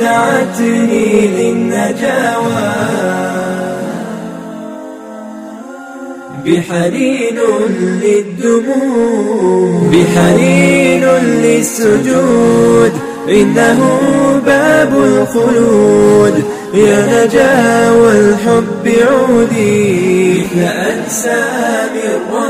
دعتني للنجاوى. بحنين للدموع. بحنين للسجود. إنه باب الخلود. يا نجا والحب عودي. مثل من الرديد